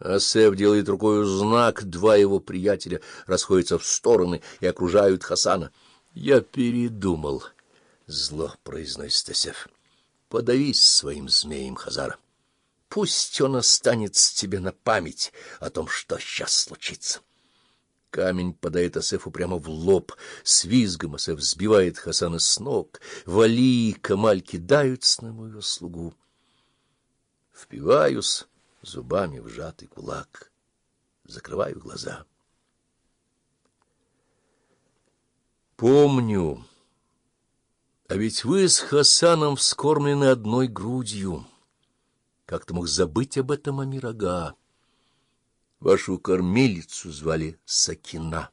Асеф делает рукой знак, два его приятеля расходятся в стороны и окружают Хасана. — Я передумал, — зло произносит Асеф. — Подавись своим змеем, Хазара. Пусть он останется тебе на память о том, что сейчас случится. Камень падает Асефу прямо в лоб. С визгом Асеф сбивает Хасана с ног. Вали и Камаль кидаются на мою слугу. Впиваюсь зубами в сжатый кулак. Закрываю глаза. Помню. А ведь вы с Хасаном вскормлены одной грудью. Как ты мог забыть об этом, Амирага? Вашу кормилицу звали Сакина.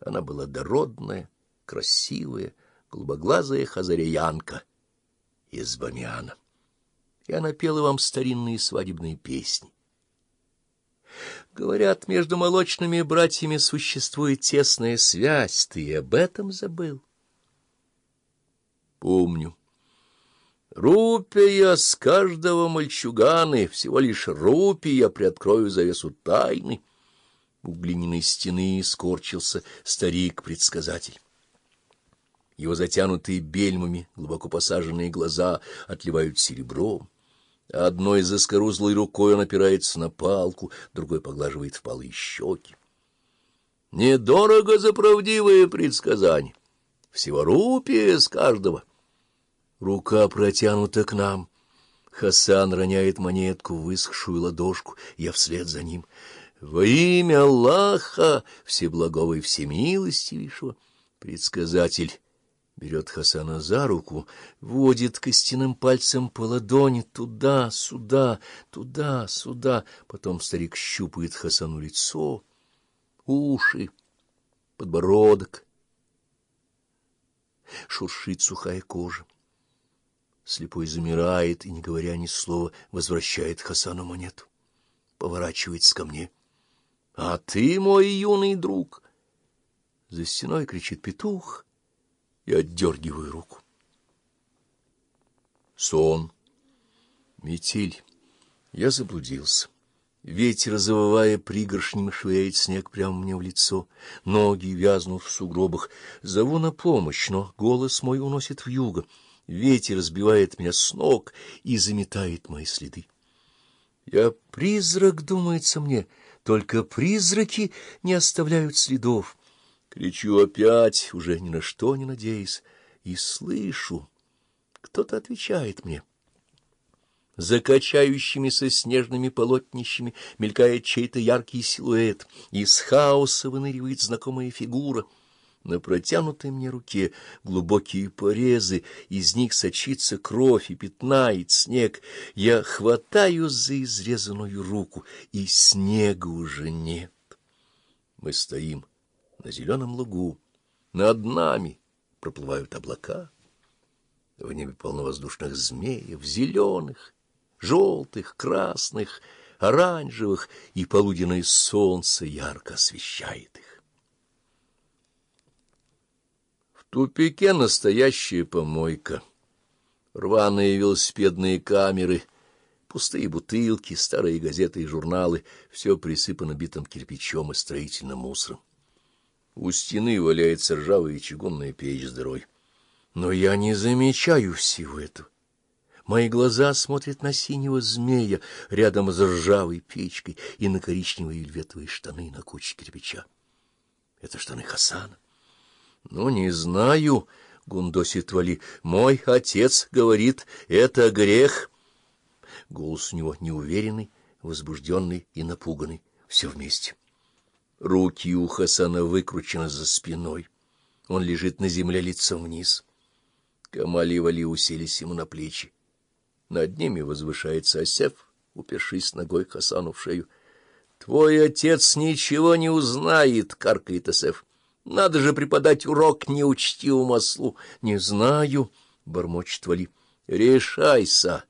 Она была дородная, красивая, голубоглазая хазариянка из Бамиана. И она пела вам старинные свадебные песни. Говорят, между молочными братьями существует тесная связь. Ты об этом забыл? Помню. Рупия с каждого мальчуганы, всего лишь рупия, приоткрою завесу тайны. У глиняной стены скорчился старик-предсказатель. Его затянутые бельмами, глубоко посаженные глаза отливают серебром. Одной заскорузлой рукой он опирается на палку, другой поглаживает впалые щеки. Недорого за правдивые предсказания. Всего рупия с каждого. Рука протянута к нам. Хасан роняет монетку в высохшую ладошку, я вслед за ним. Во имя Аллаха, Всеблагого и Всемилостивейшего, предсказатель берет Хасана за руку, водит костяным пальцем по ладони туда, сюда, туда, сюда. Потом старик щупает Хасану лицо, уши, подбородок. Шуршит сухая кожа. Слепой замирает и, не говоря ни слова, возвращает Хасану монету. Поворачивается ко мне. — А ты мой юный друг! За стеной кричит петух. И отдергиваю руку. Сон. Метель. Я заблудился. Ветер, завывая пригоршнями, швыряет снег прямо мне в лицо. Ноги вязнут в сугробах. Зову на помощь, но голос мой уносит в юго. Ветер сбивает меня с ног и заметает мои следы. Я призрак, думается мне, только призраки не оставляют следов. Кричу опять, уже ни на что не надеясь, и слышу, кто-то отвечает мне. За качающимися снежными полотнищами мелькает чей-то яркий силуэт, из хаоса выныривает знакомая фигура — на протянутой мне руке глубокие порезы, из них сочится кровь и пятнает снег. Я хватаю за изрезанную руку, и снега уже нет. Мы стоим на зеленом лугу, над нами проплывают облака. В небе полно воздушных змеев, зеленых, желтых, красных, оранжевых, и полуденное солнце ярко освещает их. тупике настоящая помойка. Рваные велосипедные камеры, пустые бутылки, старые газеты и журналы — все присыпано битым кирпичом и строительным мусором. У стены валяется ржавая чугунная печь с дырой. Но я не замечаю всего этого. Мои глаза смотрят на синего змея рядом с ржавой печкой и на коричневые вельветовые штаны на куче кирпича. Это штаны Хасана. — Ну, не знаю, — гундосит Вали. — Мой отец говорит, это грех. Голос у него неуверенный, возбужденный и напуганный. Все вместе. Руки у Хасана выкручены за спиной. Он лежит на земле лицом вниз. Камали и Вали уселись ему на плечи. Над ними возвышается Осеф, упершись ногой Хасану в шею. — Твой отец ничего не узнает, — каркает Осеф. Надо же преподать урок неучтивому ослу. — Не знаю, — бормочет Вали. — Решайся.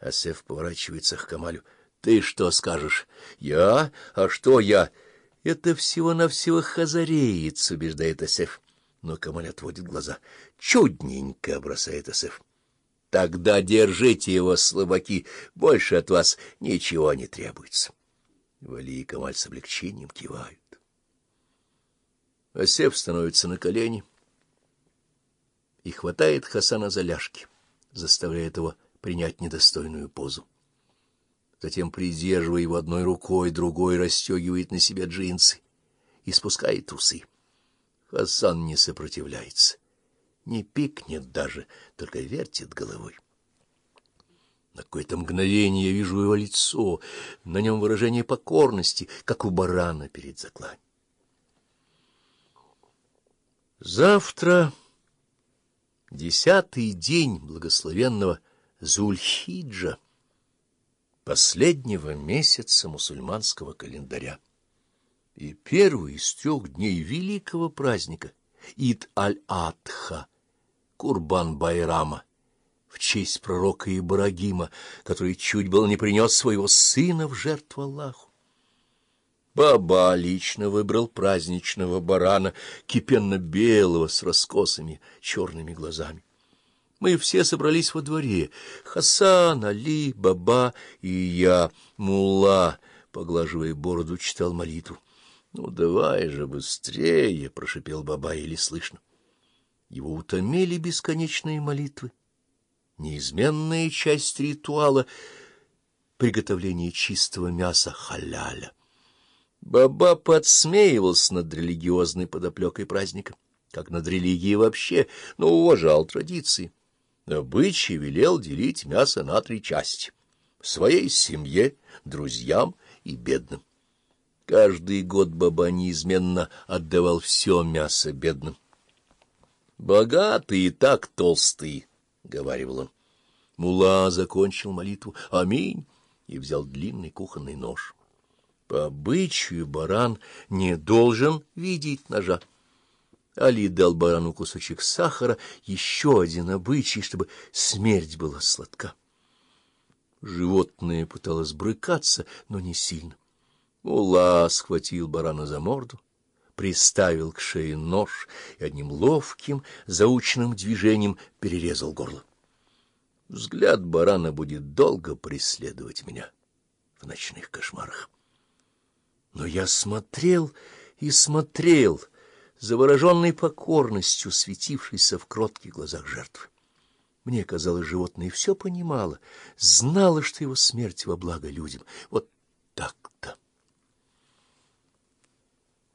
Асеф поворачивается к Камалю. — Ты что скажешь? — Я? А что я? — Это всего-навсего хазареец, — убеждает Асеф. Но Камаль отводит глаза. — Чудненько, — бросает Асеф. — Тогда держите его, слабаки, больше от вас ничего не требуется. Вали и Камаль с облегчением кивают. Асеф становится на колени и хватает Хасана за ляжки, заставляет его принять недостойную позу. Затем, придерживая его одной рукой, другой расстегивает на себя джинсы и спускает трусы. Хасан не сопротивляется, не пикнет даже, только вертит головой. На какое-то мгновение я вижу его лицо, на нем выражение покорности, как у барана перед закланием. Завтра десятый день благословенного Зульхиджа, последнего месяца мусульманского календаря и первый из трех дней великого праздника Ид-аль-Адха, Курбан-Байрама, в честь пророка Ибрагима, который чуть было не принес своего сына в жертву Аллаху. Баба лично выбрал праздничного барана, кипенно-белого, с раскосыми черными глазами. Мы все собрались во дворе. Хасан, Али, Баба и я, Мулла, поглаживая бороду, читал молитву. — Ну, давай же быстрее! — прошипел Баба, еле слышно. Его утомили бесконечные молитвы. Неизменная часть ритуала — приготовления чистого мяса халяля. Баба подсмеивался над религиозной подоплекой праздника, как над религией вообще, но уважал традиции. Обычай велел делить мясо на три части — своей семье, друзьям и бедным. Каждый год Баба неизменно отдавал все мясо бедным. «Богатые так толстые», — говаривал он. Мула закончил молитву «Аминь» и взял длинный кухонный нож. По обычаю баран не должен видеть ножа. Али дал барану кусочек сахара, еще один обычай, чтобы смерть была сладка. Животное пыталось брыкаться, но не сильно. Ула схватил барана за морду, приставил к шее нож и одним ловким, заученным движением перерезал горло. Взгляд барана будет долго преследовать меня в ночных кошмарах. Но я смотрел и смотрел, завороженный покорностью, светившейся в кротких глазах жертвы. Мне казалось, животное все понимало, знало, что его смерть во благо людям. Вот так